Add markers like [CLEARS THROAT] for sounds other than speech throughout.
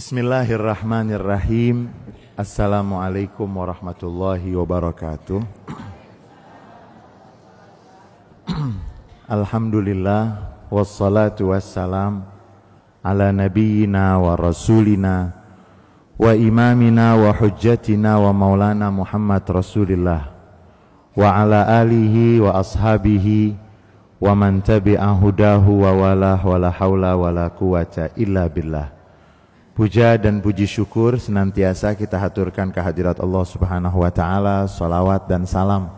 Bismillahirrahmanirrahim. Assalamualaikum warahmatullahi wabarakatuh. Alhamdulillah wassalatu wassalam ala nabiyyina wa rasulina wa imamina wa hujjatina wa maulana Muhammad Rasulillah wa ala alihi wa ashabihi wa man tabi'a hudahu wa wala wa la hawla wa la quwata illa billah. Puja dan puji syukur senantiasa kita haturkan kehadirat Allah Subhanahu wa taala, salawat dan salam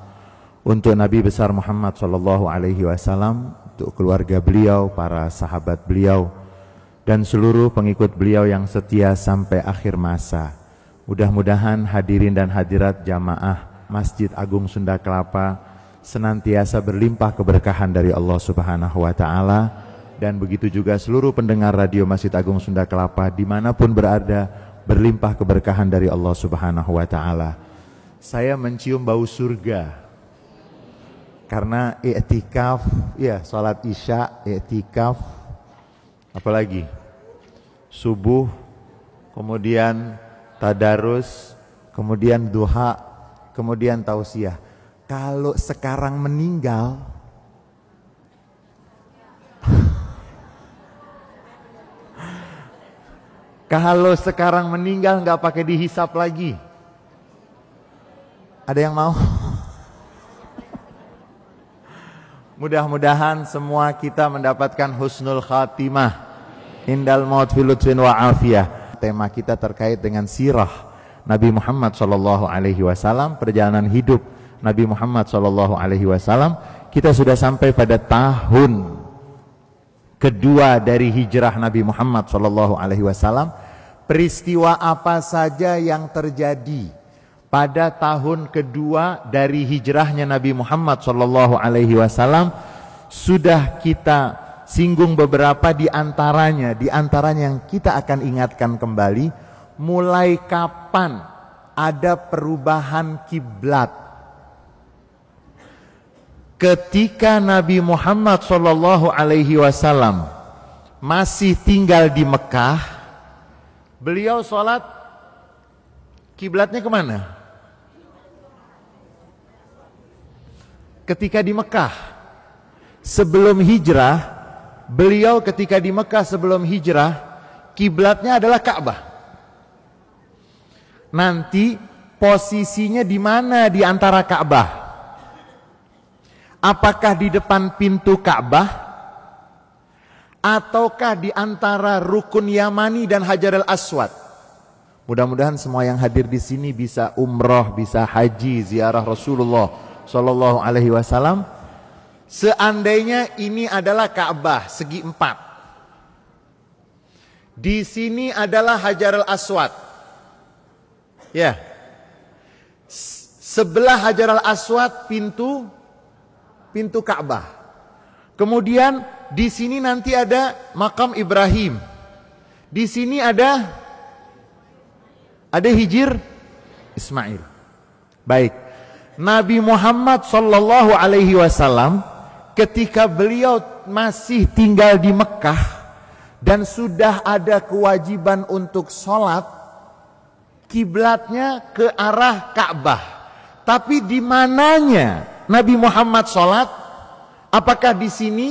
untuk Nabi besar Muhammad sallallahu alaihi wasallam, untuk keluarga beliau, para sahabat beliau dan seluruh pengikut beliau yang setia sampai akhir masa. Mudah-mudahan hadirin dan hadirat jamaah Masjid Agung Sunda Kelapa senantiasa berlimpah keberkahan dari Allah Subhanahu wa taala dan begitu juga seluruh pendengar radio Masjid Agung Sunda Kelapa di mana pun berada berlimpah keberkahan dari Allah Subhanahu wa taala. Saya mencium bau surga karena i'tikaf, ya salat isya, i'tikaf, apalagi subuh, kemudian tadarus, kemudian duha, kemudian tausiah. Kalau sekarang meninggal, kalau sekarang meninggal nggak pakai dihisap lagi. Ada yang mau? [LAUGHS] Mudah-mudahan semua kita mendapatkan husnul khatimah. Indal maut filutfin wa afiyah. Tema kita terkait dengan sirah Nabi Muhammad sallallahu alaihi wasallam, perjalanan hidup Nabi Muhammad sallallahu alaihi wasallam. Kita sudah sampai pada tahun kedua dari hijrah Nabi Muhammad sallallahu alaihi wasallam. Peristiwa apa saja yang terjadi pada tahun kedua dari hijrahnya Nabi Muhammad Shallallahu Alaihi Wasallam sudah kita singgung beberapa di antaranya, di antaranya yang kita akan ingatkan kembali, mulai kapan ada perubahan kiblat. Ketika Nabi Muhammad Shallallahu Alaihi Wasallam masih tinggal di Mekah, beliau sholat kiblatnya ke mana? ketika di Mekah. Sebelum hijrah beliau ketika di Mekah sebelum hijrah kiblatnya adalah Ka'bah. Nanti posisinya di mana di antara Ka'bah? Apakah di depan pintu Ka'bah ataukah di antara rukun Yamani dan Hajar al-Aswad? Mudah-mudahan semua yang hadir di sini bisa umroh bisa haji ziarah Rasulullah Shallallahu Alaihi Wasallam, seandainya ini adalah Ka'bah segi empat, di sini adalah Hajar al Aswad, ya, sebelah Hajar al Aswad pintu pintu Ka'bah, kemudian di sini nanti ada makam Ibrahim, di sini ada ada hijir Ismail. Baik. Nabi Muhammad sallallahu alaihi wasallam ketika beliau masih tinggal di Mekah dan sudah ada kewajiban untuk sholat kiblatnya ke arah Ka'bah tapi di mananya Nabi Muhammad sholat apakah di sini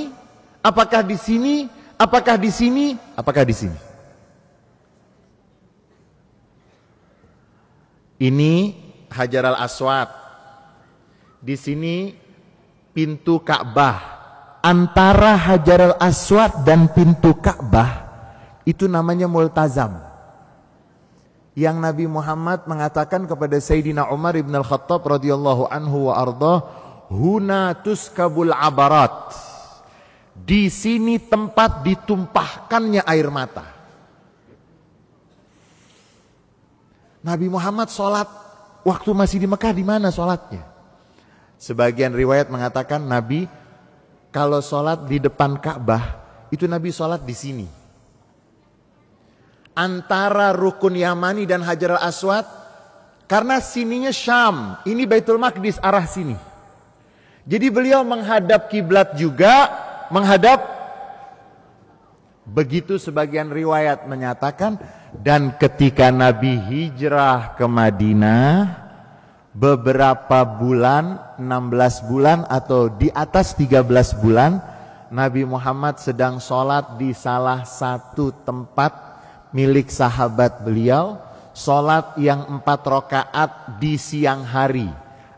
apakah di sini apakah di sini apakah di sini ini Hajar al-Aswad di sini pintu Ka'bah. Antara Hajar al-Aswad dan pintu Ka'bah itu namanya multazam. Yang Nabi Muhammad mengatakan kepada Sayyidina Umar ibn al-Khattab radhiyallahu anhu wa ardah, "Huna tuskabul abarat." Di sini tempat ditumpahkannya air mata. Nabi Muhammad sholat waktu masih di Mekah di mana sholatnya? Sebagian riwayat mengatakan Nabi kalau sholat di depan Ka'bah itu Nabi sholat di sini. Antara rukun Yamani dan Hajar al-Aswad karena sininya Syam, ini Baitul Maqdis arah sini. Jadi beliau menghadap kiblat juga, menghadap Begitu sebagian riwayat menyatakan dan ketika Nabi hijrah ke Madinah beberapa bulan, 16 bulan atau di atas 13 bulan, Nabi Muhammad sedang sholat di salah satu tempat milik sahabat beliau, sholat yang empat rakaat di siang hari.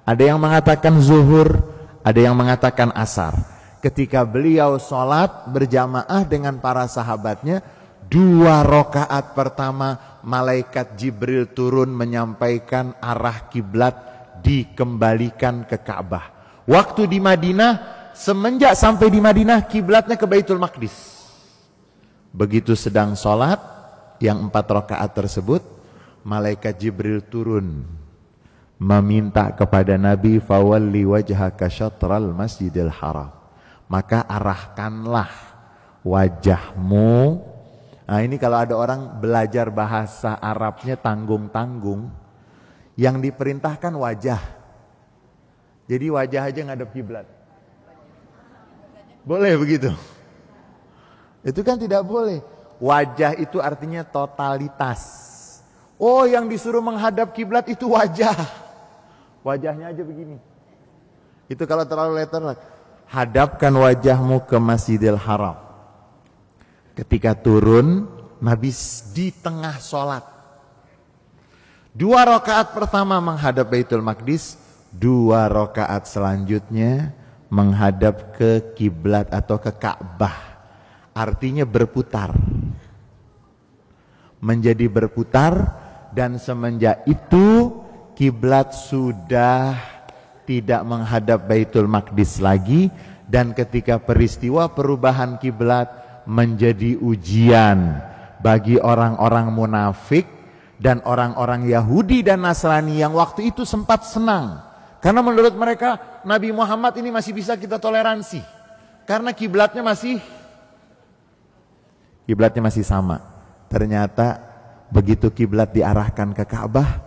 Ada yang mengatakan zuhur, ada yang mengatakan asar. Ketika beliau sholat berjamaah dengan para sahabatnya, dua rakaat pertama malaikat Jibril turun menyampaikan arah kiblat dikembalikan ke Ka'bah. Waktu di Madinah, semenjak sampai di Madinah kiblatnya ke Baitul Maqdis. Begitu sedang sholat, yang empat rakaat tersebut, malaikat Jibril turun meminta kepada Nabi fawalli wajhaka syatral masjidil haram. Maka arahkanlah wajahmu Nah ini kalau ada orang belajar bahasa Arabnya tanggung-tanggung, yang diperintahkan wajah. Jadi wajah aja ngadep kiblat. Boleh begitu? Itu kan tidak boleh. Wajah itu artinya totalitas. Oh yang disuruh menghadap kiblat itu wajah. Wajahnya aja begini. Itu kalau terlalu letter. Hadapkan wajahmu ke Masjidil Haram. Ketika turun, Nabi di tengah sholat. Dua rakaat pertama menghadap Baitul Maqdis, dua rakaat selanjutnya menghadap ke kiblat atau ke Ka'bah. Artinya berputar. Menjadi berputar dan semenjak itu kiblat sudah tidak menghadap Baitul Maqdis lagi dan ketika peristiwa perubahan kiblat menjadi ujian bagi orang-orang munafik dan orang-orang Yahudi dan Nasrani yang waktu itu sempat senang. Karena menurut mereka Nabi Muhammad ini masih bisa kita toleransi. Karena kiblatnya masih kiblatnya masih sama. Ternyata begitu kiblat diarahkan ke Ka'bah,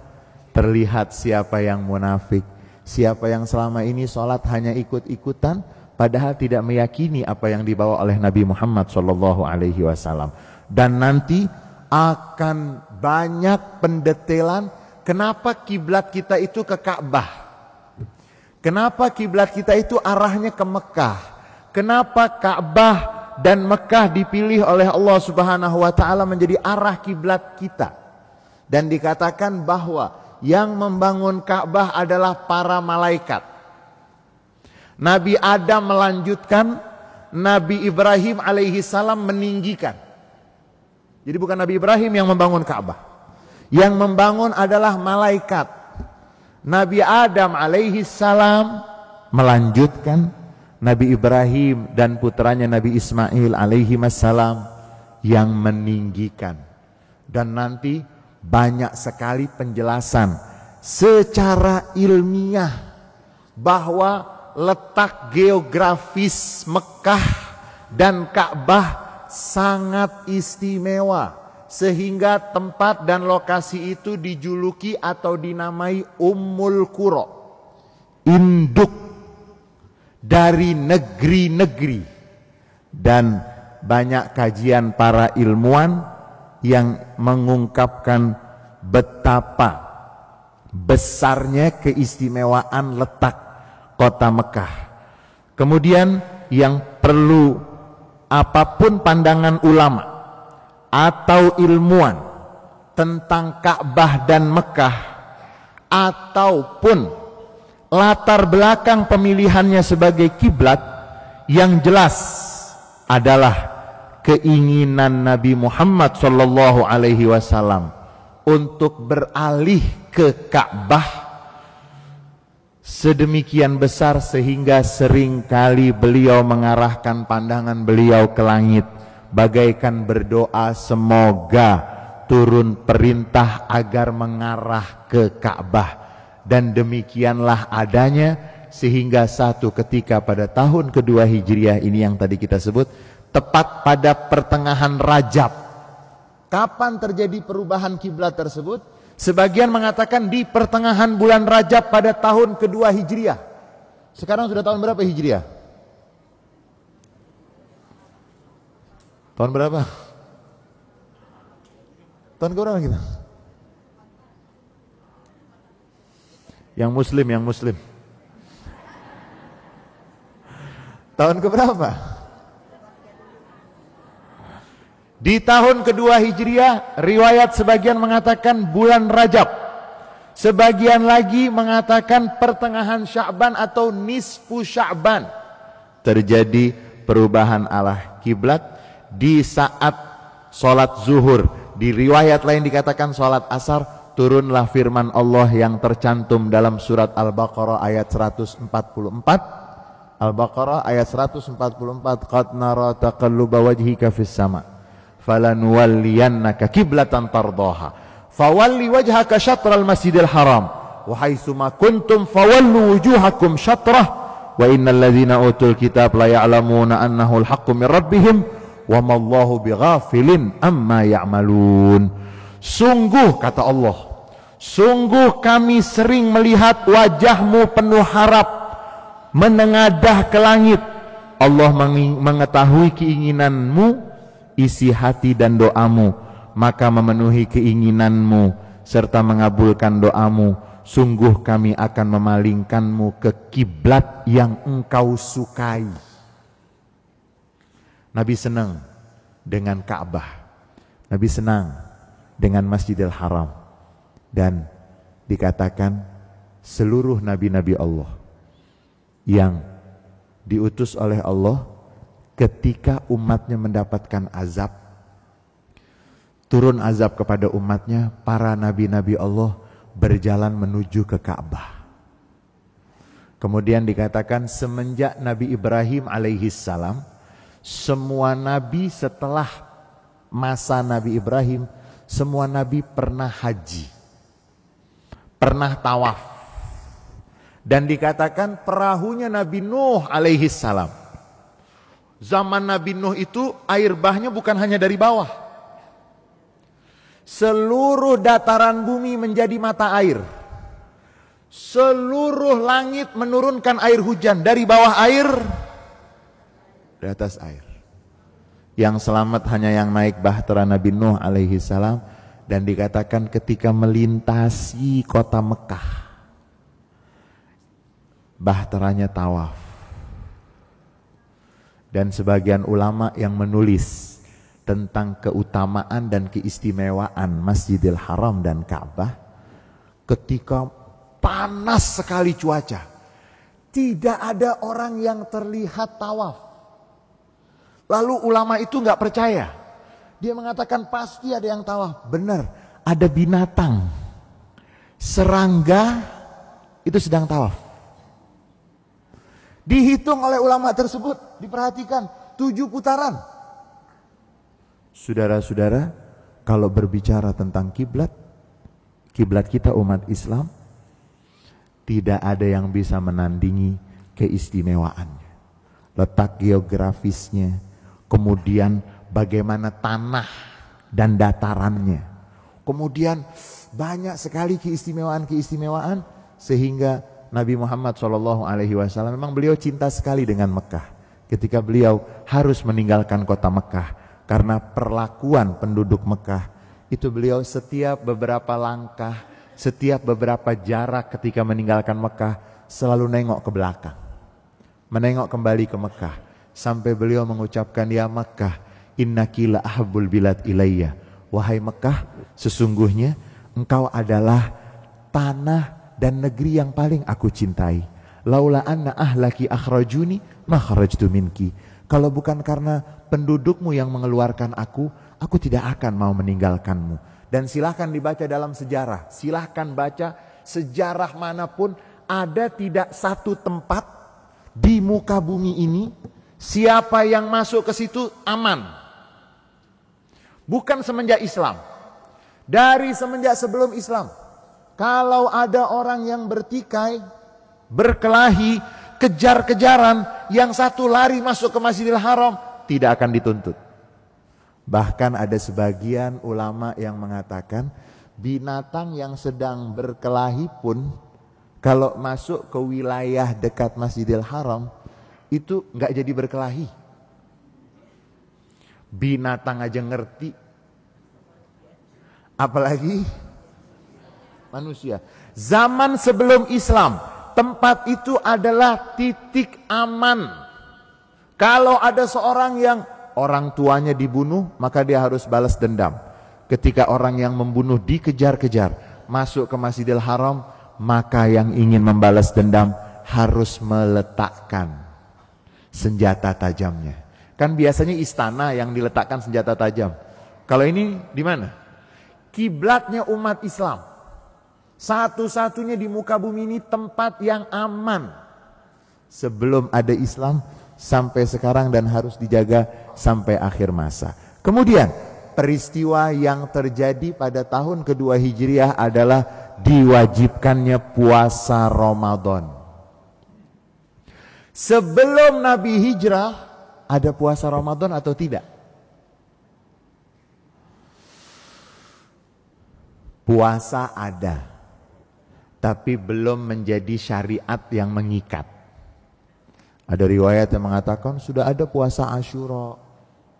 terlihat siapa yang munafik, siapa yang selama ini sholat hanya ikut-ikutan, padahal tidak meyakini apa yang dibawa oleh Nabi Muhammad Shallallahu Alaihi Wasallam. Dan nanti akan banyak pendetailan kenapa kiblat kita itu ke Ka'bah. Kenapa kiblat kita itu arahnya ke Mekah? Kenapa Ka'bah dan Mekah dipilih oleh Allah Subhanahu wa taala menjadi arah kiblat kita? Dan dikatakan bahwa yang membangun Ka'bah adalah para malaikat. Nabi Adam melanjutkan, Nabi Ibrahim alaihi salam meninggikan. Jadi bukan Nabi Ibrahim yang membangun Ka'bah. Yang membangun adalah malaikat. Nabi Adam alaihi salam melanjutkan Nabi Ibrahim dan putranya Nabi Ismail alaihi salam yang meninggikan. Dan nanti banyak sekali penjelasan secara ilmiah bahwa letak geografis Mekah dan Ka'bah sangat istimewa sehingga tempat dan lokasi itu dijuluki atau dinamai Ummul Qura induk dari negeri-negeri. Dan banyak kajian para ilmuwan yang mengungkapkan betapa besarnya keistimewaan letak kota Mekah. Kemudian yang perlu apa pun pandangan ulama atau ilmuwan tentang Ka'bah dan Mekah ataupun latar belakang pemilihannya sebagai kiblat yang jelas adalah keinginan Nabi Muhammad sallallahu alaihi wasallam untuk beralih ke Ka'bah sedemikian besar sehingga sering kali beliau mengarahkan pandangan beliau ke langit. Bagaikan berdoa semoga turun perintah agar mengarah ke Ka'bah. Dan demikianlah adanya sehingga satu ketika pada tahun kedua Hijriah ini yang tadi kita sebut tepat pada pertengahan Rajab kapan terjadi perubahan kiblat tersebut Sebagian mengatakan di pertengahan bulan Rajab pada tahun kedua Hijriah. Sekarang sudah tahun berapa Hijriah? Tahun berapa? Tahun berapa kita? Yang muslim, yang muslim. Tahun keberapa? Di tahun kedua Hijriah, riwayat sebagian mengatakan bulan Rajab. Sebagian lagi mengatakan pertengahan Sya'ban atau nisfu Sya'ban. Terjadi perubahan arah kiblat di saat sholat zuhur. Di riwayat lain dikatakan sholat asar, turunlah firman Allah yang tercantum dalam surat Al-Baqarah ayat 144 Al-Baqarah ayat 144 qad nara taqalluba wajhika fis sama falanuwalliyannaka kiblatan tardaha. Fawalli wajhaka syatral masjidil haram. Wa haitsuma kuntum fawallu wujuhakum syatrah. Wa innal ladzina utul kitab la ya'lamuna annahu al-haqqu min rabbihim. Wa mallahu bighafilin amma ya'malun. Sungguh kata Allah sungguh kami sering melihat wajahmu penuh harap menengadah ke langit. Allah mengetahui keinginanmu isi hati dan doamu maka memenuhi keinginanmu serta mengabulkan doamu. Sungguh kami akan memalingkanmu ke kiblat yang engkau sukai. Nabi senang dengan Ka'bah. Nabi senang dengan Masjidil Haram. Dan dikatakan seluruh nabi-nabi Allah yang diutus oleh Allah ketika umatnya mendapatkan azab. Turun azab kepada umatnya para nabi-nabi Allah berjalan menuju ke Ka'bah. Kemudian dikatakan semenjak Nabi Ibrahim alaihi salam semua nabi setelah masa Nabi Ibrahim semua nabi pernah haji pernah tawaf. Dan dikatakan perahunya Nabi Nuh alaihi salam. Zaman Nabi Nuh itu air bahnya bukan hanya dari bawah. Seluruh dataran bumi menjadi mata air. Seluruh langit menurunkan air hujan dari bawah air di atas air. Yang selamat hanya yang naik bahtera Nabi Nuh alaihi salam dan dikatakan ketika melintasi kota Mekah bahteranya tawaf. Dan sebagian ulama yang menulis tentang keutamaan dan keistimewaan Masjidil Haram dan Ka'bah ketika panas sekali cuaca. Tidak ada orang yang terlihat tawaf. Lalu ulama itu nggak percaya. Dia mengatakan pasti ada yang tawaf. Benar, ada binatang. Serangga itu sedang tawaf. Dihitung oleh ulama tersebut, diperhatikan tujuh putaran. Saudara-saudara, kalau berbicara tentang kiblat, kiblat kita umat Islam, tidak ada yang bisa menandingi keistimewaannya. Letak geografisnya, kemudian bagaimana tanah dan datarannya. Kemudian banyak sekali keistimewaan-keistimewaan sehingga Nabi Muhammad Shallallahu Alaihi Wasallam memang beliau cinta sekali dengan Mekah. Ketika beliau harus meninggalkan kota Mekah karena perlakuan penduduk Mekah itu beliau setiap beberapa langkah, setiap beberapa jarak ketika meninggalkan Mekah selalu nengok ke belakang, menengok kembali ke Mekah sampai beliau mengucapkan ya Mekah, innakila ahbul bilad ilayya. Wahai Mekah, sesungguhnya engkau adalah tanah dan negeri yang paling aku cintai. Laula anna ahlaki akhrajuni makhrajtu minki. Kalau bukan karena pendudukmu yang mengeluarkan aku, aku tidak akan mau meninggalkanmu. Dan silahkan dibaca dalam sejarah. Silahkan baca sejarah mana pun. Ada tidak satu tempat di muka bumi ini. Siapa yang masuk ke situ aman. Bukan semenjak Islam. Dari semenjak sebelum Islam. Kalau ada orang yang bertikai, berkelahi, kejar-kejaran, yang satu lari masuk ke Masjidil Haram, tidak akan dituntut. Bahkan ada sebagian ulama yang mengatakan binatang yang sedang berkelahi pun kalau masuk ke wilayah dekat Masjidil Haram itu nggak jadi berkelahi. Binatang aja ngerti. Apalagi manusia. Zaman sebelum Islam, tempat itu adalah titik aman. Kalau ada seorang yang orang tuanya dibunuh, maka dia harus balas dendam. Ketika orang yang membunuh dikejar-kejar, masuk ke Masjidil Haram, maka yang ingin membalas dendam harus meletakkan senjata tajamnya. Kan biasanya istana yang diletakkan senjata tajam. Kalau ini di mana? Kiblatnya umat Islam. Satu-satunya di muka bumi ini tempat yang aman. Sebelum ada Islam sampai sekarang dan harus dijaga sampai akhir masa. Kemudian peristiwa yang terjadi pada tahun kedua Hijriah adalah diwajibkannya puasa Ramadan. Sebelum Nabi hijrah ada puasa Ramadan atau tidak? Puasa ada, tapi belum menjadi syariat yang mengikat. Ada riwayat yang mengatakan sudah ada puasa Ashura.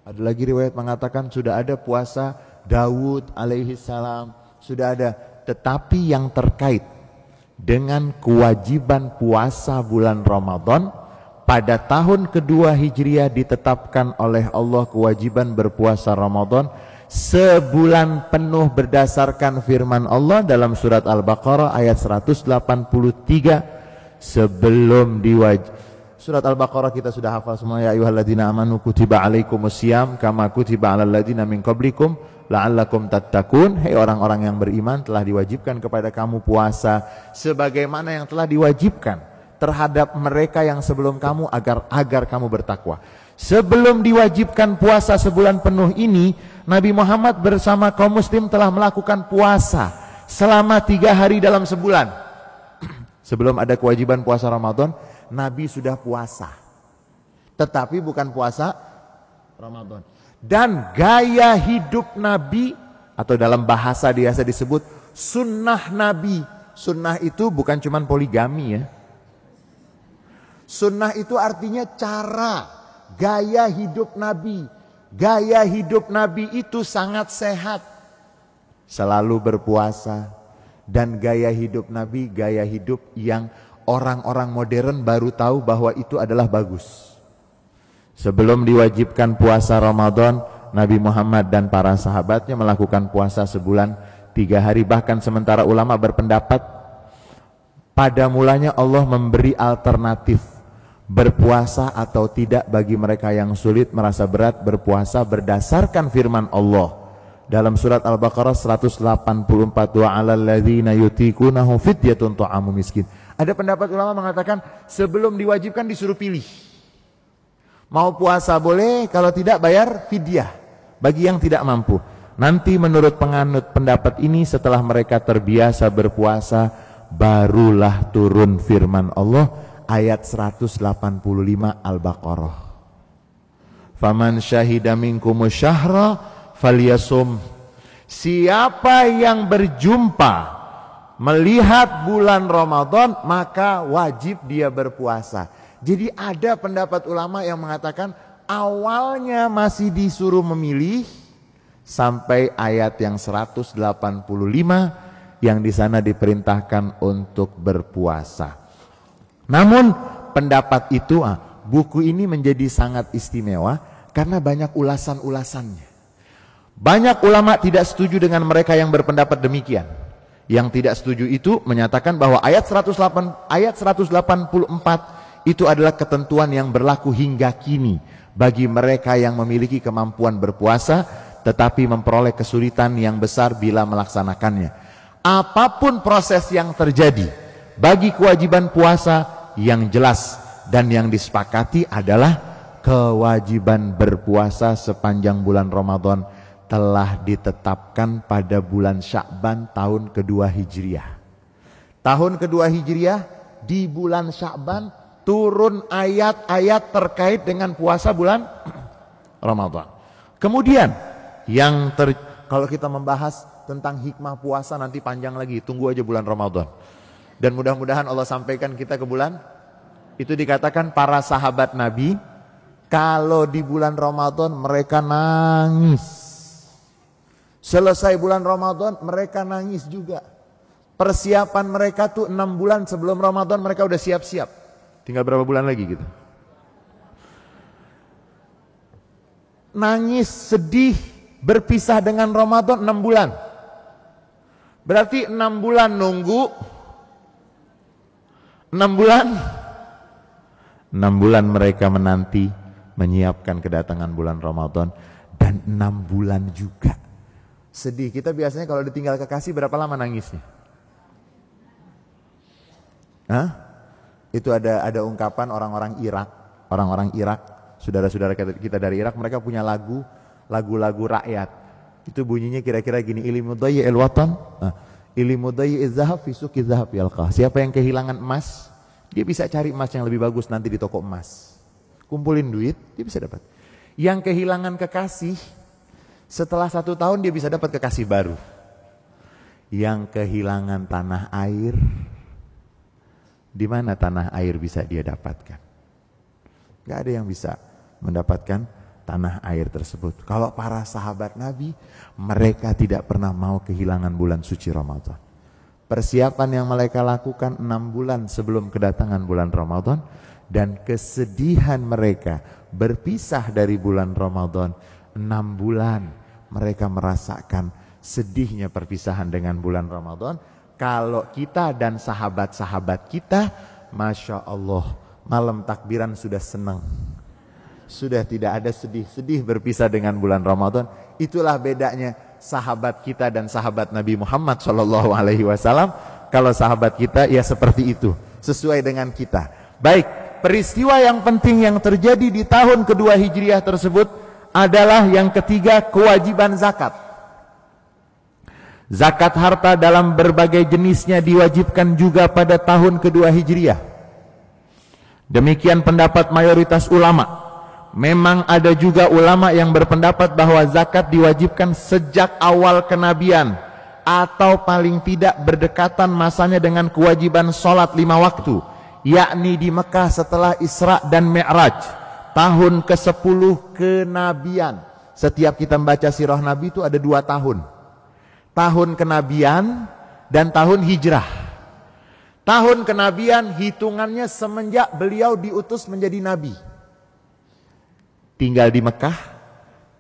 Ada lagi riwayat mengatakan sudah ada puasa Dawud alaihi salam. Sudah ada, tetapi yang terkait dengan kewajiban puasa bulan Ramadan pada tahun kedua Hijriah ditetapkan oleh Allah kewajiban berpuasa Ramadan sebulan penuh berdasarkan firman Allah dalam surat Al-Baqarah ayat 183 sebelum diwajib Surat Al-Baqarah kita sudah hafal semua ya ayyuhalladzina amanu kutiba alaikumusiyam kama kutiba alal ladzina min qablikum la'allakum tattaqun. Hei orang-orang yang beriman telah diwajibkan kepada kamu puasa sebagaimana yang telah diwajibkan terhadap mereka yang sebelum kamu agar agar kamu bertakwa. Sebelum diwajibkan puasa sebulan penuh ini, Nabi Muhammad bersama kaum muslim telah melakukan puasa selama tiga hari dalam sebulan. [CLEARS THROAT] Sebelum ada kewajiban puasa Ramadan, Nabi sudah puasa. Tetapi bukan puasa Ramadan. Dan gaya hidup Nabi atau dalam bahasa biasa disebut sunnah Nabi. Sunnah itu bukan cuma poligami ya. Sunnah itu artinya cara, gaya hidup Nabi. Gaya hidup Nabi itu sangat sehat. Selalu berpuasa. Dan gaya hidup Nabi, gaya hidup yang orang-orang modern baru tahu bahwa itu adalah bagus. Sebelum diwajibkan puasa Ramadan, Nabi Muhammad dan para sahabatnya melakukan puasa sebulan tiga hari. Bahkan sementara ulama berpendapat pada mulanya Allah memberi alternatif berpuasa atau tidak bagi mereka yang sulit merasa berat berpuasa berdasarkan firman Allah dalam surat Al-Baqarah 184 wa 'alal ladzina yutikunahu fidyatun ta'amu miskin. Ada pendapat ulama mengatakan sebelum diwajibkan disuruh pilih. Mau puasa boleh, kalau tidak bayar fidyah bagi yang tidak mampu. Nanti menurut penganut pendapat ini setelah mereka terbiasa berpuasa barulah turun firman Allah ayat 185 Al-Baqarah. Faman syahida minkum syahra falyasum. Siapa yang berjumpa melihat bulan Ramadan maka wajib dia berpuasa. Jadi ada pendapat ulama yang mengatakan awalnya masih disuruh memilih sampai ayat yang 185 yang di sana diperintahkan untuk berpuasa. Namun pendapat itu, ah, buku ini menjadi sangat istimewa karena banyak ulasan-ulasannya. Banyak ulama tidak setuju dengan mereka yang berpendapat demikian. Yang tidak setuju itu menyatakan bahwa ayat 108 ayat 184 itu adalah ketentuan yang berlaku hingga kini bagi mereka yang memiliki kemampuan berpuasa tetapi memperoleh kesulitan yang besar bila melaksanakannya. Apa pun proses yang terjadi bagi kewajiban puasa yang jelas dan yang disepakati adalah kewajiban berpuasa sepanjang bulan Ramadan telah ditetapkan pada bulan Syakban tahun kedua Hijriah. Tahun kedua Hijriah di bulan Syakban turun ayat-ayat terkait dengan puasa bulan [CLEARS THROAT] Ramadan. Kemudian yang ter, kalau kita membahas tentang hikmah puasa nanti panjang lagi, tunggu aja bulan Ramadan. Dan mudah-mudahan Allah sampaikan kita ke bulan itu dikatakan para sahabat Nabi Kalau di bulan Ramadan mereka nangis. Selesai bulan Ramadan mereka nangis juga. Persiapan mereka tuh enam bulan sebelum Ramadan mereka udah siap-siap. Tinggal berapa bulan lagi gitu. Nangis, sedih, berpisah dengan Ramadan enam bulan. Berarti enam bulan nunggu. Enam bulan. Enam bulan mereka menanti menyiapkan kedatangan bulan Ramadan dan enam bulan juga sedih. Kita biasanya kalau ditinggal kekasih berapa lama nangisnya? Hah? Itu ada ada ungkapan orang-orang Irak, orang-orang Irak, saudara-saudara kita dari Irak, mereka punya lagu, lagu-lagu rakyat. Itu bunyinya kira-kira gini, ilmu daya el nah, ilmu daya izahab yalqah. Siapa yang kehilangan emas, dia bisa cari emas yang lebih bagus nanti di toko emas kumpulin duit, dia bisa dapat. Yang kehilangan kekasih, setelah satu tahun dia bisa dapat kekasih baru. Yang kehilangan tanah air, di mana tanah air bisa dia dapatkan? Gak ada yang bisa mendapatkan tanah air tersebut. Kalau para sahabat Nabi, mereka tidak pernah mau kehilangan bulan suci Ramadan. Persiapan yang mereka lakukan enam bulan sebelum kedatangan bulan Ramadan, dan kesedihan mereka berpisah dari bulan Ramadan enam bulan mereka merasakan sedihnya perpisahan dengan bulan Ramadan kalau kita dan sahabat-sahabat kita Masya Allah malam takbiran sudah senang sudah tidak ada sedih-sedih berpisah dengan bulan Ramadan itulah bedanya sahabat kita dan sahabat Nabi Muhammad Shallallahu Alaihi Wasallam kalau sahabat kita ya seperti itu sesuai dengan kita baik peristiwa yang penting yang terjadi di tahun kedua Hijriah tersebut adalah yang ketiga kewajiban zakat. Zakat harta dalam berbagai jenisnya diwajibkan juga pada tahun kedua Hijriah. Demikian pendapat mayoritas ulama. Memang ada juga ulama yang berpendapat bahwa zakat diwajibkan sejak awal kenabian atau paling tidak berdekatan masanya dengan kewajiban sholat lima waktu yakni di Mekah setelah Isra dan Mi'raj tahun ke-10 kenabian. Setiap kita membaca sirah Nabi itu ada dua tahun. Tahun kenabian dan tahun hijrah. Tahun kenabian hitungannya semenjak beliau diutus menjadi nabi tinggal di Mekah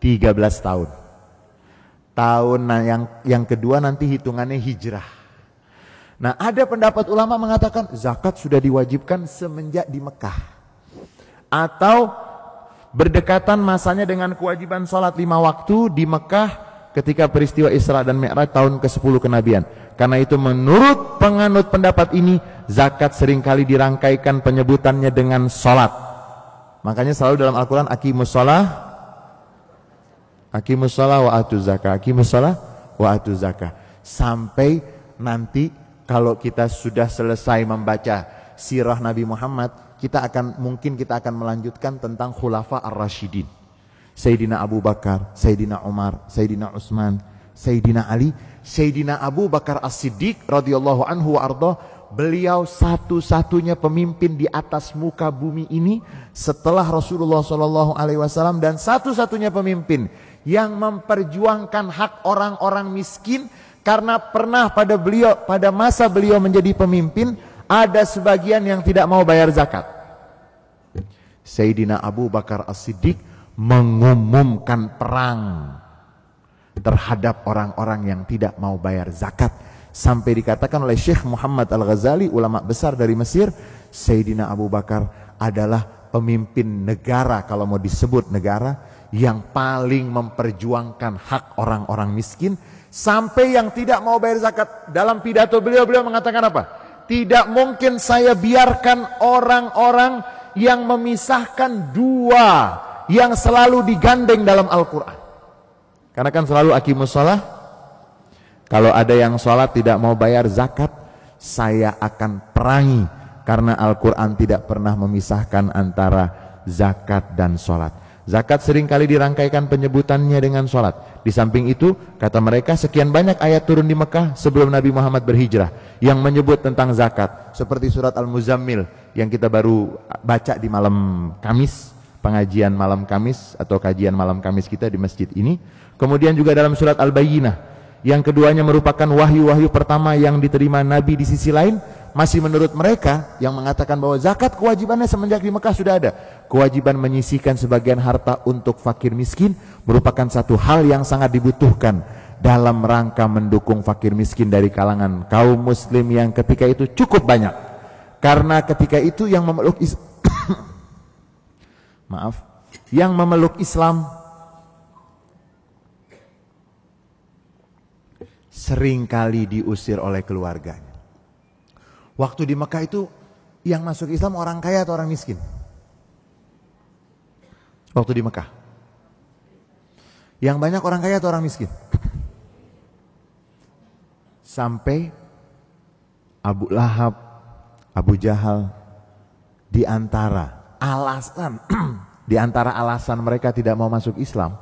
13 tahun tahun yang yang kedua nanti hitungannya hijrah Nah ada pendapat ulama mengatakan zakat sudah diwajibkan semenjak di Mekah. Atau berdekatan masanya dengan kewajiban sholat lima waktu di Mekah ketika peristiwa Isra dan Mi'raj tahun ke-10 kenabian. Karena itu menurut penganut pendapat ini zakat sering kali dirangkaikan penyebutannya dengan sholat. Makanya selalu dalam Al-Quran akimus sholah akimus sholah wa atu zakah akimus sholah wa atu zakah sampai nanti kalau kita sudah selesai membaca sirah Nabi Muhammad, kita akan mungkin kita akan melanjutkan tentang khulafa ar-rasyidin. Sayyidina Abu Bakar, Sayyidina Umar, Sayyidina Utsman, Sayyidina Ali, Sayyidina Abu Bakar As-Siddiq radhiyallahu anhu wa arda, beliau satu-satunya pemimpin di atas muka bumi ini setelah Rasulullah sallallahu alaihi wasallam dan satu-satunya pemimpin yang memperjuangkan hak orang-orang miskin karena pernah pada beliau pada masa beliau menjadi pemimpin ada sebagian yang tidak mau bayar zakat. Sayyidina Abu Bakar As-Siddiq mengumumkan perang terhadap orang-orang yang tidak mau bayar zakat sampai dikatakan oleh Syekh Muhammad Al-Ghazali ulama besar dari Mesir Sayyidina Abu Bakar adalah pemimpin negara kalau mau disebut negara yang paling memperjuangkan hak orang-orang miskin Sampai yang tidak mau bayar zakat. Dalam pidato beliau, beliau mengatakan apa? Tidak mungkin saya biarkan orang-orang yang memisahkan dua yang selalu digandeng dalam Al-Quran. Karena kan selalu akimus sholah. Kalau ada yang sholat tidak mau bayar zakat, saya akan perangi. Karena Al-Quran tidak pernah memisahkan antara zakat dan sholat. Zakat sering kali dirangkaikan penyebutannya dengan sholat. Di samping itu, kata mereka sekian banyak ayat turun di Mekah sebelum Nabi Muhammad berhijrah yang menyebut tentang zakat. Seperti surat Al-Muzammil yang kita baru baca di malam Kamis pengajian malam Kamis atau kajian malam Kamis kita di masjid ini. Kemudian juga dalam surat Al-Bayyinah yang keduanya merupakan wahyu-wahyu pertama yang diterima Nabi di sisi lain masih menurut mereka yang mengatakan bahwa zakat kewajibannya semenjak di Mekah sudah ada. Kewajiban menyisihkan sebagian harta untuk fakir miskin merupakan satu hal yang sangat dibutuhkan dalam rangka mendukung fakir miskin dari kalangan kaum muslim yang ketika itu cukup banyak. Karena ketika itu yang memeluk [COUGHS] maaf, yang memeluk Islam sering kali diusir oleh keluarganya. Waktu di Mekah itu yang masuk Islam orang kaya atau orang miskin? Waktu di Mekah. Yang banyak orang kaya atau orang miskin? Sampai Abu Lahab, Abu Jahal di antara alasan [CLEARS THROAT] di antara alasan mereka tidak mau masuk Islam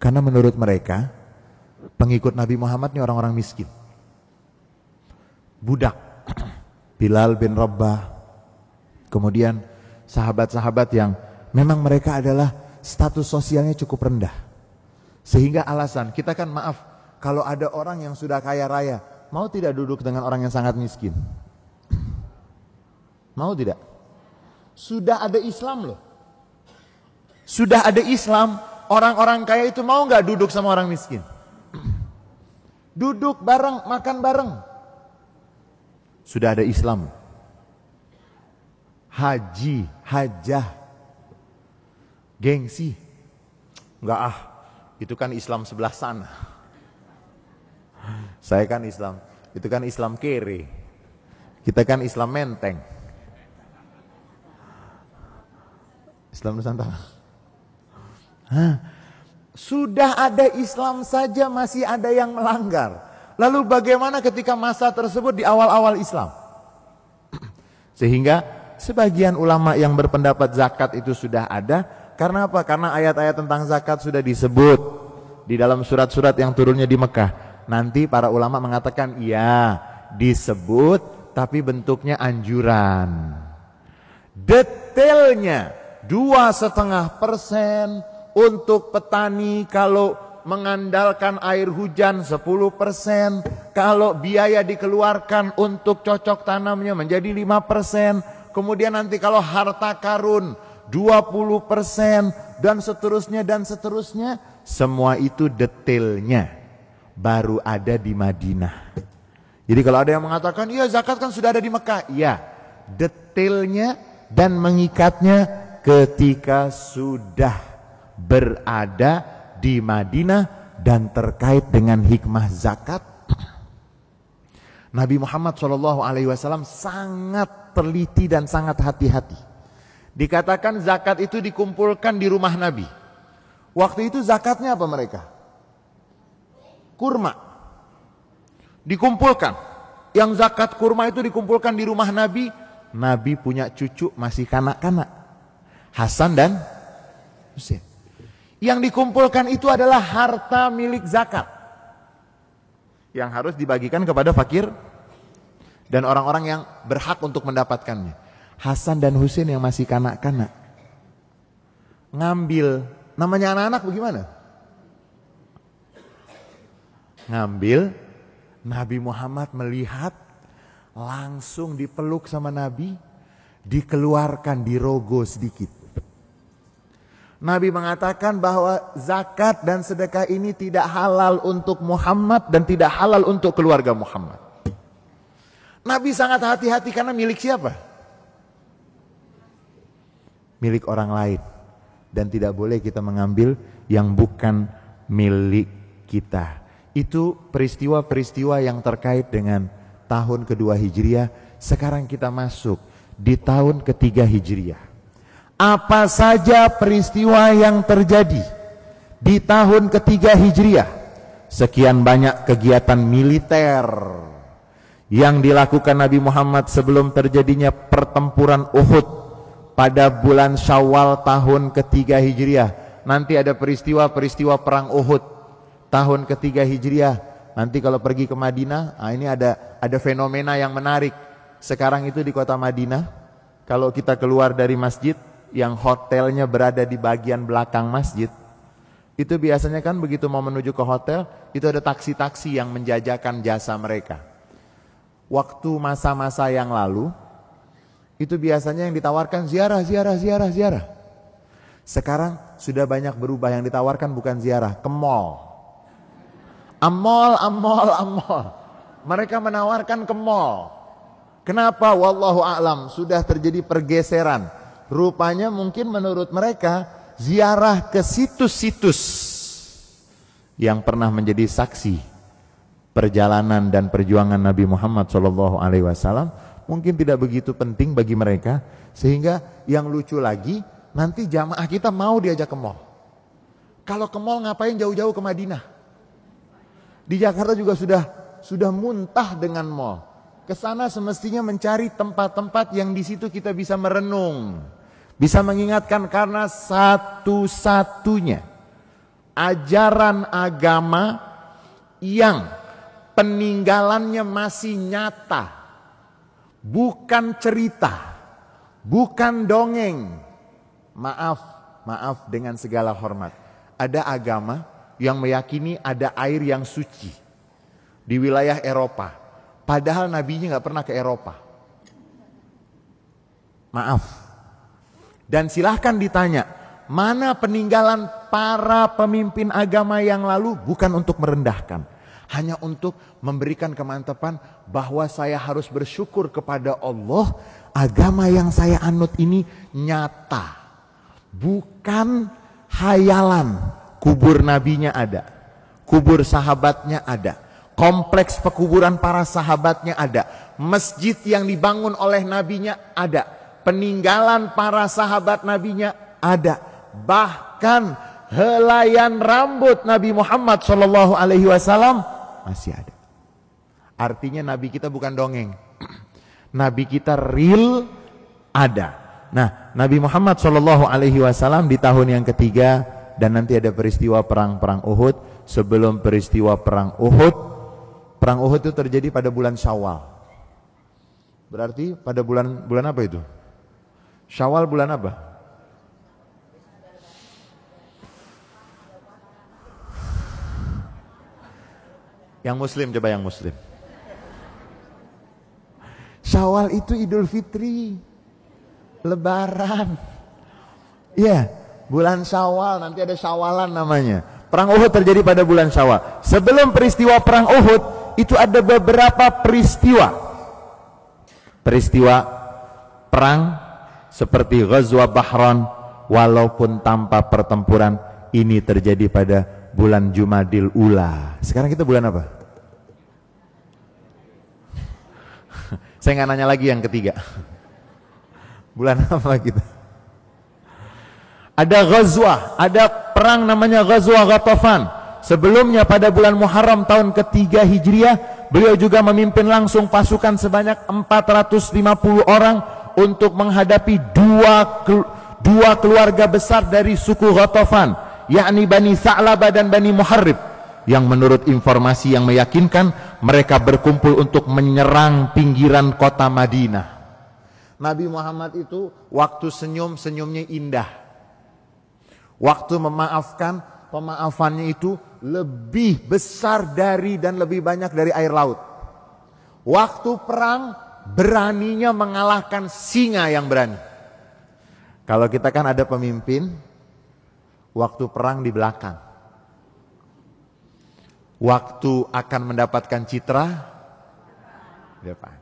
karena menurut mereka pengikut Nabi Muhammad ini orang-orang miskin. Budak. [CLEARS THROAT] Bilal bin Rabbah kemudian sahabat-sahabat yang memang mereka adalah status sosialnya cukup rendah. Sehingga alasan kita kan maaf kalau ada orang yang sudah kaya raya mau tidak duduk dengan orang yang sangat miskin? [CLEARS THROAT] Mau tidak? Sudah ada Islam loh. Sudah ada Islam orang-orang kaya itu mau nggak duduk sama orang miskin duduk bareng makan bareng sudah ada Islam. Haji, hajah, gengsi. Enggak ah, itu kan Islam sebelah sana. Saya kan Islam, itu kan Islam kiri. Kita kan Islam menteng. Islam Nusantara. Hah? Sudah ada Islam saja masih ada yang melanggar. Lalu bagaimana ketika masa tersebut di awal-awal Islam? [CLEARS THROAT] Sehingga sebagian ulama yang berpendapat zakat itu sudah ada. Karena apa? Karena ayat-ayat tentang zakat sudah disebut di dalam surat-surat yang turunnya di Mekah. Nanti para ulama mengatakan iya disebut tapi bentuknya anjuran. Detailnya dua setengah persen untuk petani kalau mengandalkan air hujan 10%, kalau biaya dikeluarkan untuk cocok tanamnya menjadi 5%, kemudian nanti kalau harta karun 20% dan seterusnya dan seterusnya, semua itu detailnya baru ada di Madinah. Jadi kalau ada yang mengatakan, iya zakat kan sudah ada di Mekah. Iya, detailnya dan mengikatnya ketika sudah berada di Madinah dan terkait dengan hikmah zakat Nabi Muhammad SAW sangat teliti dan sangat hati-hati. Dikatakan zakat itu dikumpulkan di rumah Nabi. Waktu itu zakatnya apa mereka? Kurma. Dikumpulkan. Yang zakat kurma itu dikumpulkan di rumah Nabi. Nabi punya cucu masih kanak-kanak. Hasan dan Husain. Yang dikumpulkan itu adalah harta milik zakat. Yang harus dibagikan kepada fakir dan orang-orang yang berhak untuk mendapatkannya. Hasan dan Husain yang masih kanak-kanak. Ngambil, namanya anak-anak bagaimana? Ngambil, Nabi Muhammad melihat, langsung dipeluk sama Nabi, dikeluarkan, dirogo sedikit. Nabi mengatakan bahwa zakat dan sedekah ini tidak halal untuk Muhammad dan tidak halal untuk keluarga Muhammad. Nabi sangat hati-hati karena milik siapa? Milik orang lain. Dan tidak boleh kita mengambil yang bukan milik kita. Itu peristiwa-peristiwa yang terkait dengan tahun kedua Hijriah. Sekarang kita masuk di tahun ketiga Hijriah apa saja peristiwa yang terjadi di tahun ketiga Hijriah. Sekian banyak kegiatan militer yang dilakukan Nabi Muhammad sebelum terjadinya pertempuran Uhud pada bulan Syawal tahun ketiga Hijriah. Nanti ada peristiwa-peristiwa perang Uhud tahun ketiga Hijriah. Nanti kalau pergi ke Madinah, nah ini ada ada fenomena yang menarik. Sekarang itu di kota Madinah, kalau kita keluar dari masjid, yang hotelnya berada di bagian belakang masjid, itu biasanya kan begitu mau menuju ke hotel, itu ada taksi-taksi yang menjajakan jasa mereka. Waktu masa-masa yang lalu, itu biasanya yang ditawarkan ziarah, ziarah, ziarah, ziarah. Sekarang sudah banyak berubah yang ditawarkan bukan ziarah, ke mall. Amol, amol, amol. Mereka menawarkan ke mall. Kenapa? Wallahu a'lam. Sudah terjadi pergeseran. Rupanya mungkin menurut mereka ziarah ke situs-situs yang pernah menjadi saksi perjalanan dan perjuangan Nabi Muhammad SAW mungkin tidak begitu penting bagi mereka sehingga yang lucu lagi nanti jamaah kita mau diajak ke mall. Kalau ke mall ngapain jauh-jauh ke Madinah? Di Jakarta juga sudah sudah muntah dengan mall. Ke sana semestinya mencari tempat-tempat yang di situ kita bisa merenung. Bisa mengingatkan karena satu-satunya ajaran agama yang peninggalannya masih nyata. Bukan cerita, bukan dongeng. Maaf, maaf dengan segala hormat. Ada agama yang meyakini ada air yang suci di wilayah Eropa Padahal nabinya nggak pernah ke Eropa. Maaf. Dan silahkan ditanya, mana peninggalan para pemimpin agama yang lalu bukan untuk merendahkan. Hanya untuk memberikan kemantapan bahwa saya harus bersyukur kepada Allah. Agama yang saya anut ini nyata. Bukan hayalan. Kubur nabinya ada. Kubur sahabatnya ada Kompleks pekuburan para sahabatnya ada. Masjid yang dibangun oleh nabinya ada. Peninggalan para sahabat nabinya ada. Bahkan helaian rambut Nabi Muhammad Shallallahu Alaihi Wasallam masih ada. Artinya Nabi kita bukan dongeng. [CLEARS THROAT] Nabi kita real ada. Nah, Nabi Muhammad Shallallahu Alaihi Wasallam di tahun yang ketiga dan nanti ada peristiwa perang perang Uhud. Sebelum peristiwa perang Uhud, Perang Uhud itu terjadi pada bulan Syawal. Berarti pada bulan bulan apa itu? Syawal bulan apa? Yang muslim coba yang muslim. Syawal itu Idul Fitri. Lebaran. Iya, bulan Syawal nanti ada Syawalan namanya. Perang Uhud terjadi pada bulan Syawal. Sebelum peristiwa perang Uhud, itu ada beberapa peristiwa. Peristiwa perang seperti Ghazwa Bahran walaupun tanpa pertempuran ini terjadi pada bulan Jumadil Ula. Sekarang kita bulan apa? [LAUGHS] Saya nggak nanya lagi yang ketiga. [LAUGHS] Bulan apa kita? Ada Ghazwa, ada perang namanya Ghazwa Ghatafan Sebelumnya pada bulan Muharram tahun ketiga Hijriah, beliau juga memimpin langsung pasukan sebanyak 450 orang untuk menghadapi dua dua keluarga besar dari suku Ghatafan, yakni Bani Sa'labah dan Bani Muharrib yang menurut informasi yang meyakinkan mereka berkumpul untuk menyerang pinggiran kota Madinah. Nabi Muhammad itu waktu senyum senyumnya indah. Waktu memaafkan pemaafannya itu lebih besar dari dan lebih banyak dari air laut. Waktu perang beraninya mengalahkan singa yang berani. Kalau kita kan ada pemimpin, waktu perang di belakang. Waktu akan mendapatkan citra, di depan.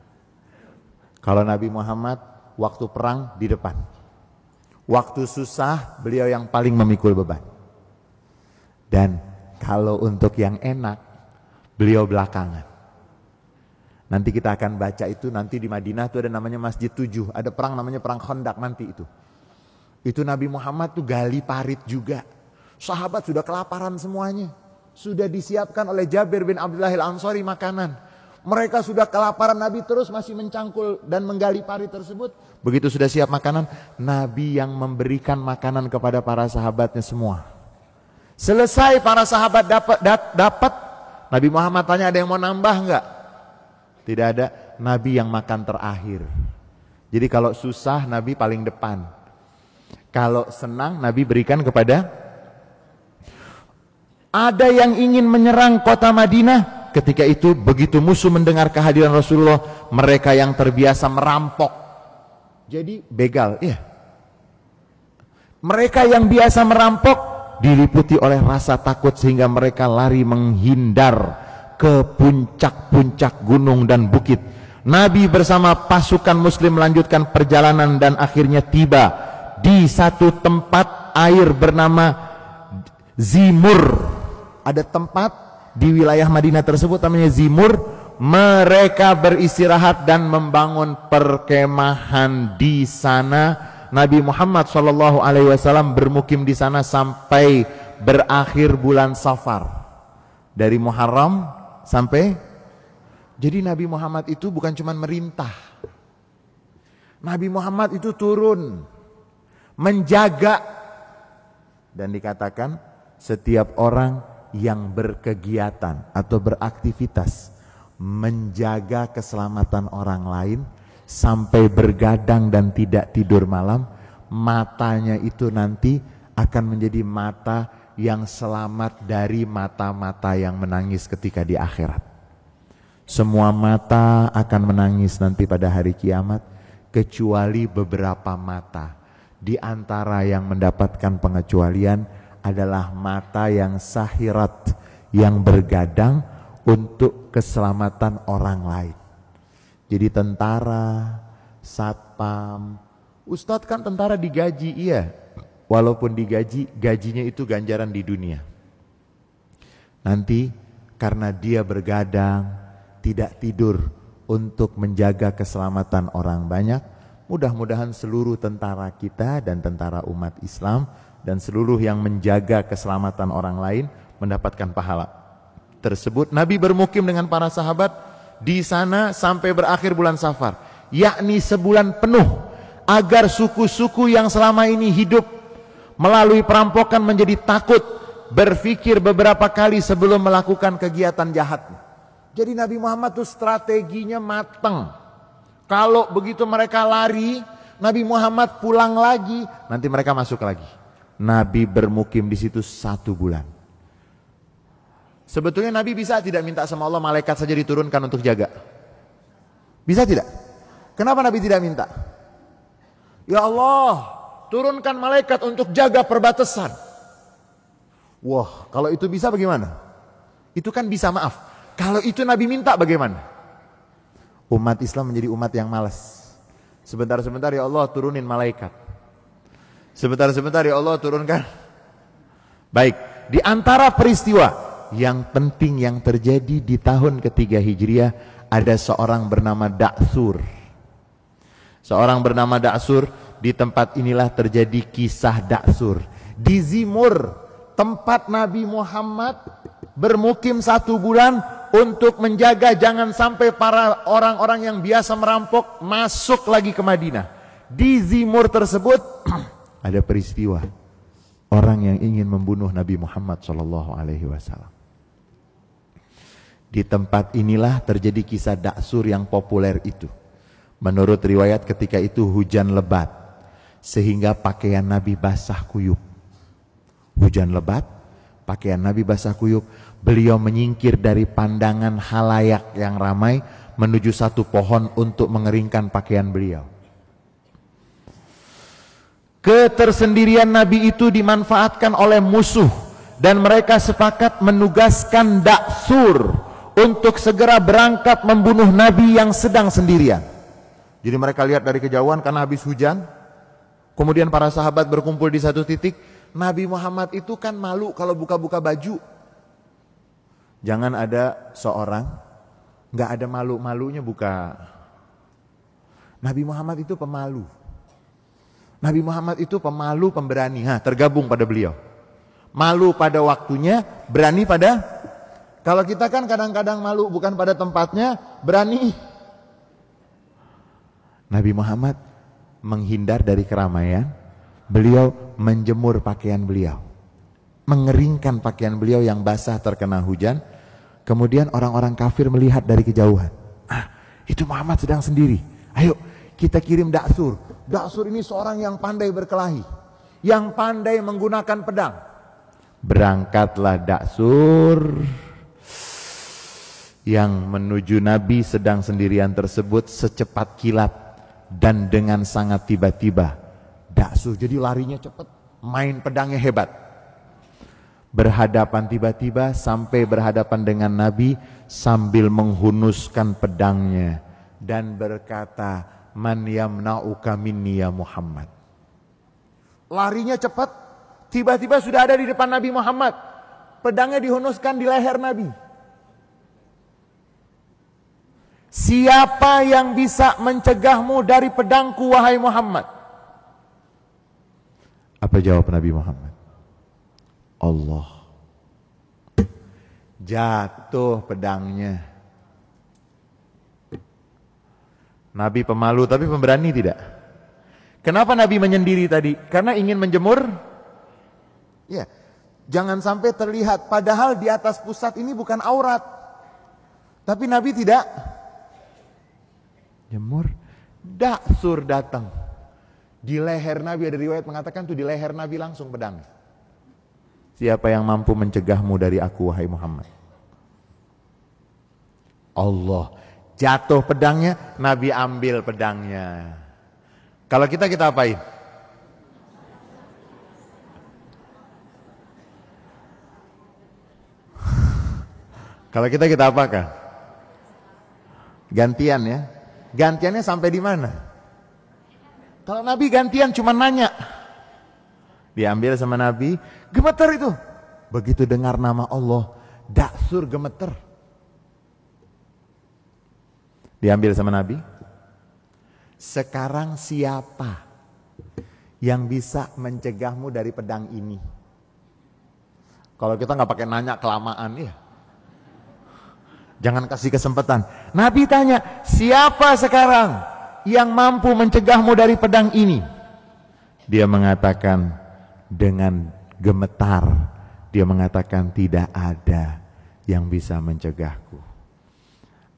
Kalau Nabi Muhammad, waktu perang di depan. Waktu susah, beliau yang paling memikul beban. Dan kalau untuk yang enak, beliau belakangan. Nanti kita akan baca itu nanti di Madinah itu ada namanya Masjid Tujuh. Ada perang namanya Perang Khandaq nanti itu. Itu Nabi Muhammad tuh gali parit juga. Sahabat sudah kelaparan semuanya. Sudah disiapkan oleh Jabir bin Abdullah al-Ansari makanan. Mereka sudah kelaparan Nabi terus masih mencangkul dan menggali parit tersebut. Begitu sudah siap makanan, Nabi yang memberikan makanan kepada para sahabatnya semua. Selesai para sahabat dapat dapat Nabi Muhammad tanya ada yang mau nambah enggak? Tidak ada, Nabi yang makan terakhir. Jadi kalau susah Nabi paling depan. Kalau senang Nabi berikan kepada ada yang ingin menyerang kota Madinah ketika itu begitu musuh mendengar kehadiran Rasulullah mereka yang terbiasa merampok jadi begal ya mereka yang biasa merampok diliputi oleh rasa takut sehingga mereka lari menghindar ke puncak-puncak gunung dan bukit. Nabi bersama pasukan muslim melanjutkan perjalanan dan akhirnya tiba di satu tempat air bernama Zimur. Ada tempat di wilayah Madinah tersebut namanya Zimur. Mereka beristirahat dan membangun perkemahan di sana Nabi Muhammad Shallallahu Alaihi Wasallam bermukim di sana sampai berakhir bulan Safar dari Muharram sampai? Jadi Nabi Muhammad itu bukan cuma merintah. Nabi Muhammad itu turun menjaga. Dan dikatakan setiap orang yang berkegiatan atau beraktivitas menjaga keselamatan orang lain sampai bergadang dan tidak tidur malam, matanya itu nanti akan menjadi mata yang selamat dari mata-mata yang menangis ketika di akhirat. Semua mata akan menangis nanti pada hari kiamat, kecuali beberapa mata. Di antara yang mendapatkan pengecualian adalah mata yang sahirat, yang bergadang untuk keselamatan orang lain. Jadi tentara, satpam. Ustadz kan tentara digaji, iya. Walaupun digaji, gajinya itu ganjaran di dunia. Nanti karena dia bergadang, tidak tidur untuk menjaga keselamatan orang banyak, mudah-mudahan seluruh tentara kita dan tentara umat Islam dan seluruh yang menjaga keselamatan orang lain mendapatkan pahala tersebut. Nabi bermukim dengan para sahabat di sana sampai berakhir bulan Safar, yakni sebulan penuh agar suku-suku yang selama ini hidup melalui perampokan menjadi takut, berpikir beberapa kali sebelum melakukan kegiatan jahat. Jadi Nabi Muhammad itu strateginya matang. Kalau begitu mereka lari, Nabi Muhammad pulang lagi, nanti mereka masuk lagi. Nabi bermukim di situ satu bulan. Sebetulnya Nabi bisa tidak minta sama Allah malaikat saja diturunkan untuk jaga? Bisa tidak? Kenapa Nabi tidak minta? Ya Allah, turunkan malaikat untuk jaga perbatasan. Wah, kalau itu bisa bagaimana? Itu kan bisa maaf. Kalau itu Nabi minta bagaimana? Umat Islam menjadi umat yang malas. Sebentar-sebentar ya Allah turunin malaikat. Sebentar-sebentar ya Allah turunkan. Baik, di antara peristiwa yang penting yang terjadi di tahun ketiga Hijriah ada seorang bernama Da'sur. Seorang bernama Da'sur di tempat inilah terjadi kisah Da'sur. Di Zimur, tempat Nabi Muhammad bermukim satu bulan untuk menjaga jangan sampai para orang-orang yang biasa merampok masuk lagi ke Madinah. Di Zimur tersebut [CLEARS THROAT] ada peristiwa orang yang ingin membunuh Nabi Muhammad Shallallahu Alaihi Wasallam. Di tempat inilah terjadi kisah daksur yang populer itu. Menurut riwayat ketika itu hujan lebat. Sehingga pakaian Nabi basah kuyup. Hujan lebat, pakaian Nabi basah kuyup. Beliau menyingkir dari pandangan halayak yang ramai menuju satu pohon untuk mengeringkan pakaian beliau. Ketersendirian Nabi itu dimanfaatkan oleh musuh dan mereka sepakat menugaskan daksur untuk segera berangkat membunuh Nabi yang sedang sendirian. Jadi mereka lihat dari kejauhan karena habis hujan. Kemudian para sahabat berkumpul di satu titik. Nabi Muhammad itu kan malu kalau buka-buka baju. Jangan ada seorang nggak ada malu-malunya buka. Nabi Muhammad itu pemalu. Nabi Muhammad itu pemalu, pemberani. Ha, tergabung pada beliau. Malu pada waktunya, berani pada kalau kita kan kadang-kadang malu bukan pada tempatnya, berani. Nabi Muhammad menghindar dari keramaian, beliau menjemur pakaian beliau. Mengeringkan pakaian beliau yang basah terkena hujan. Kemudian orang-orang kafir melihat dari kejauhan. Ah, itu Muhammad sedang sendiri. Ayo kita kirim Daksur. Daksur ini seorang yang pandai berkelahi. yang pandai menggunakan pedang. Berangkatlah Daksur yang menuju Nabi sedang sendirian tersebut secepat kilat dan dengan sangat tiba-tiba. Daksur jadi larinya cepat, main pedangnya hebat. Berhadapan tiba-tiba sampai berhadapan dengan Nabi sambil menghunuskan pedangnya dan berkata, "Man yamna'uka minni ya Muhammad?" Larinya cepat, tiba-tiba sudah ada di depan Nabi Muhammad. Pedangnya dihunuskan di leher Nabi. Siapa yang bisa mencegahmu dari pedangku wahai Muhammad? Apa jawab Nabi Muhammad? Allah. Jatuh pedangnya. Nabi pemalu tapi pemberani tidak? Kenapa Nabi menyendiri tadi? Karena ingin menjemur. Ya, jangan sampai terlihat. Padahal di atas pusat ini bukan aurat. Tapi Nabi tidak jemur. Daksur datang. Di leher Nabi ada riwayat mengatakan tuh di leher Nabi langsung pedang. Siapa yang mampu mencegahmu dari aku wahai Muhammad? Allah. Jatuh pedangnya, Nabi ambil pedangnya. Kalau kita kita apain? [LAUGHS] Kalau kita kita apakan? Gantian ya. Gantiannya sampai di mana? Kalau Nabi gantian cuma nanya. Diambil sama Nabi, gemeter itu. Begitu dengar nama Allah, daksur gemeter. Diambil sama Nabi, sekarang siapa yang bisa mencegahmu dari pedang ini? Kalau kita nggak pakai nanya kelamaan ya. Jangan kasih kesempatan. Nabi tanya, siapa sekarang yang mampu mencegahmu dari pedang ini? Dia mengatakan dengan gemetar. Dia mengatakan tidak ada yang bisa mencegahku.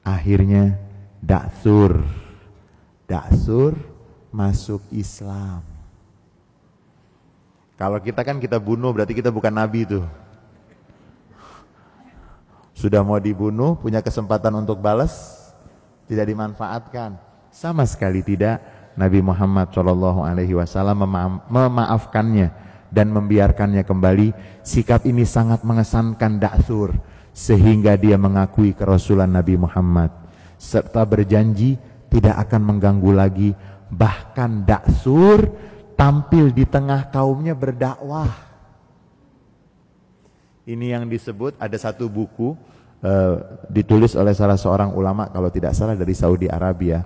Akhirnya Daksur Daksur masuk Islam. Kalau kita kan kita bunuh berarti kita bukan nabi itu. Sudah mau dibunuh, punya kesempatan untuk balas, tidak dimanfaatkan. Sama sekali tidak. Nabi Muhammad Shallallahu Alaihi Wasallam memaafkannya dan membiarkannya kembali. Sikap ini sangat mengesankan Daksur sehingga dia mengakui kerasulan Nabi Muhammad serta berjanji tidak akan mengganggu lagi bahkan daksur tampil di tengah kaumnya berdakwah ini yang disebut ada satu buku uh, ditulis oleh salah seorang ulama kalau tidak salah dari Saudi Arabia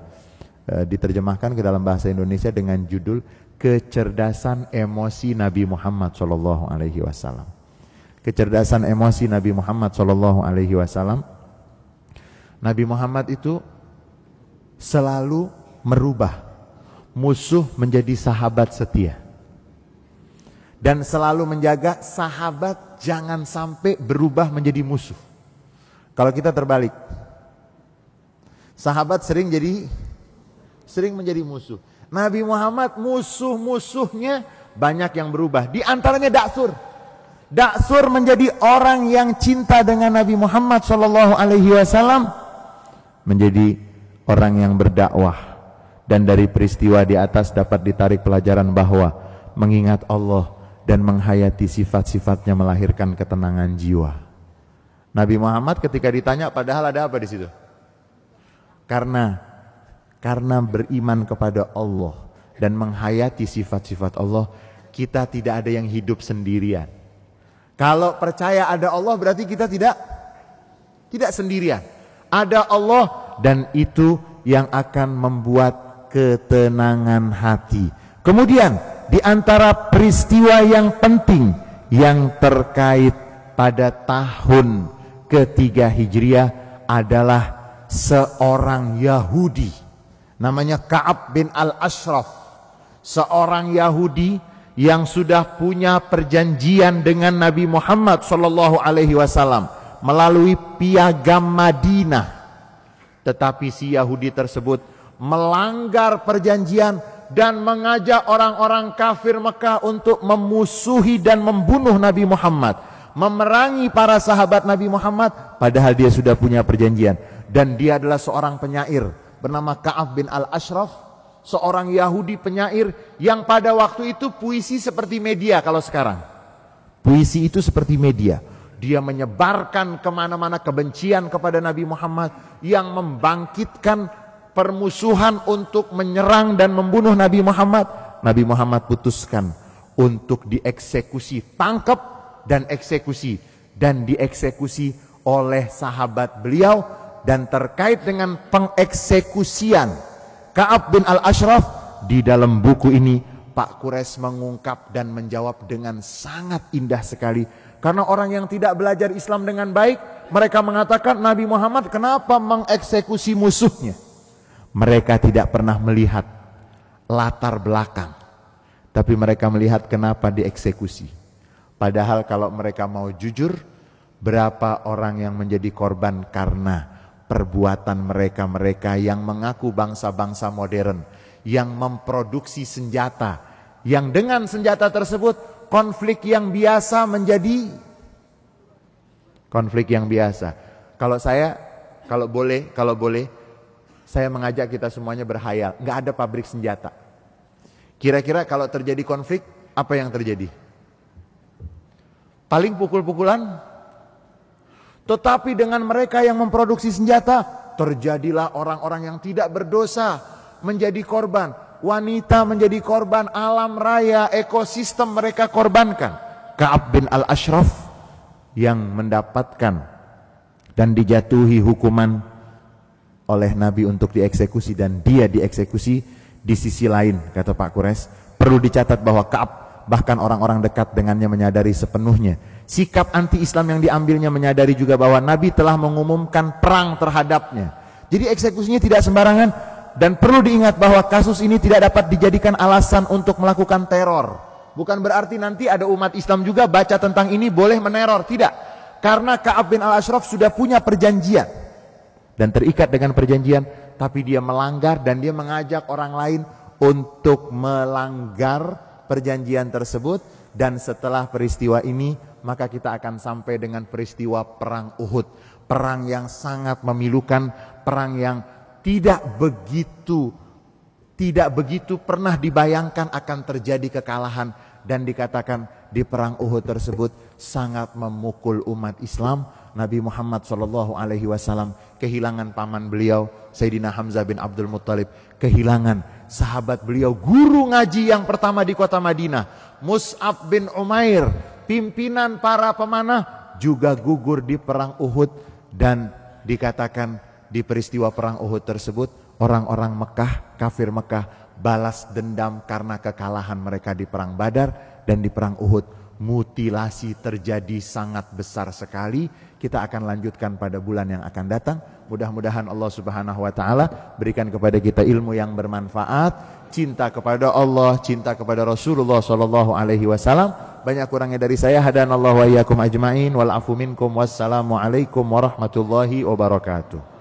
uh, diterjemahkan ke dalam bahasa Indonesia dengan judul kecerdasan emosi Nabi Muhammad Shallallahu Alaihi Wasallam kecerdasan emosi Nabi Muhammad Shallallahu Alaihi Wasallam Nabi Muhammad itu selalu merubah musuh menjadi sahabat setia. Dan selalu menjaga sahabat jangan sampai berubah menjadi musuh. Kalau kita terbalik. Sahabat sering jadi sering menjadi musuh. Nabi Muhammad musuh-musuhnya banyak yang berubah. Di antaranya Daksur. Daksur menjadi orang yang cinta dengan Nabi Muhammad Shallallahu Alaihi Wasallam menjadi orang yang berdakwah dan dari peristiwa di atas dapat ditarik pelajaran bahwa mengingat Allah dan menghayati sifat-sifatnya melahirkan ketenangan jiwa. Nabi Muhammad ketika ditanya padahal ada apa di situ? Karena karena beriman kepada Allah dan menghayati sifat-sifat Allah, kita tidak ada yang hidup sendirian. Kalau percaya ada Allah berarti kita tidak tidak sendirian. Ada Allah dan itu yang akan membuat ketenangan hati. Kemudian di antara peristiwa yang penting yang terkait pada tahun ketiga Hijriah adalah seorang Yahudi. Namanya Ka'ab bin Al-Ashraf. Seorang Yahudi yang sudah punya perjanjian dengan Nabi Muhammad wasallam melalui piagam Madinah. Tetapi si Yahudi tersebut melanggar perjanjian dan mengajak orang-orang kafir Mekah untuk memusuhi dan membunuh Nabi Muhammad, memerangi para sahabat Nabi Muhammad padahal dia sudah punya perjanjian dan dia adalah seorang penyair bernama Ka'ab bin Al-Ashraf, seorang Yahudi penyair yang pada waktu itu puisi seperti media kalau sekarang. Puisi itu seperti media. Dia menyebarkan ke mana-mana kebencian kepada Nabi Muhammad yang membangkitkan permusuhan untuk menyerang dan membunuh Nabi Muhammad. Nabi Muhammad putuskan untuk dieksekusi, tangkap dan eksekusi dan dieksekusi oleh sahabat beliau dan terkait dengan pengeksekusian Ka'ab bin Al-Ashraf di dalam buku ini Pak Kures mengungkap dan menjawab dengan sangat indah sekali karena orang yang tidak belajar Islam dengan baik, mereka mengatakan Nabi Muhammad kenapa mengeksekusi musuhnya? Mereka tidak pernah melihat latar belakang. Tapi mereka melihat kenapa dieksekusi. Padahal kalau mereka mau jujur, berapa orang yang menjadi korban karena perbuatan mereka-mereka yang mengaku bangsa-bangsa modern, yang memproduksi senjata, yang dengan senjata tersebut konflik yang biasa menjadi konflik yang biasa. Kalau saya, kalau boleh, kalau boleh, saya mengajak kita semuanya berhayal. Nggak ada pabrik senjata. Kira-kira kalau terjadi konflik, apa yang terjadi? Paling pukul-pukulan. Tetapi dengan mereka yang memproduksi senjata, terjadilah orang-orang yang tidak berdosa menjadi korban wanita menjadi korban alam raya, ekosistem mereka korbankan. Ka'ab bin Al-Ashraf yang mendapatkan dan dijatuhi hukuman oleh Nabi untuk dieksekusi dan dia dieksekusi di sisi lain kata Pak Kures perlu dicatat bahwa Ka'ab bahkan orang-orang dekat dengannya menyadari sepenuhnya sikap anti-Islam yang diambilnya menyadari juga bahwa Nabi telah mengumumkan perang terhadapnya jadi eksekusinya tidak sembarangan dan perlu diingat bahwa kasus ini tidak dapat dijadikan alasan untuk melakukan teror. Bukan berarti nanti ada umat Islam juga baca tentang ini boleh meneror. Tidak. Karena Ka'ab bin Al-Ashraf sudah punya perjanjian. Dan terikat dengan perjanjian. Tapi dia melanggar dan dia mengajak orang lain untuk melanggar perjanjian tersebut. Dan setelah peristiwa ini maka kita akan sampai dengan peristiwa perang Uhud. Perang yang sangat memilukan, perang yang tidak begitu tidak begitu pernah dibayangkan akan terjadi kekalahan dan dikatakan di perang Uhud tersebut sangat memukul umat Islam. Nabi Muhammad Shallallahu Alaihi Wasallam kehilangan paman beliau Sayyidina Hamzah bin Abdul Muttalib, kehilangan sahabat beliau guru ngaji yang pertama di kota Madinah, Mus'ab bin Umair, pimpinan para pemanah juga gugur di perang Uhud dan dikatakan di peristiwa perang Uhud tersebut orang-orang Mekah, kafir Mekah balas dendam karena kekalahan mereka di perang Badar dan di perang Uhud. Mutilasi terjadi sangat besar sekali. Kita akan lanjutkan pada bulan yang akan datang. Mudah-mudahan Allah Subhanahu wa taala berikan kepada kita ilmu yang bermanfaat, cinta kepada Allah, cinta kepada Rasulullah sallallahu alaihi wasallam. Banyak kurangnya dari saya hadanallahu wa iyyakum ajmain wal afu minkum wassalamu alaikum warahmatullahi wabarakatuh.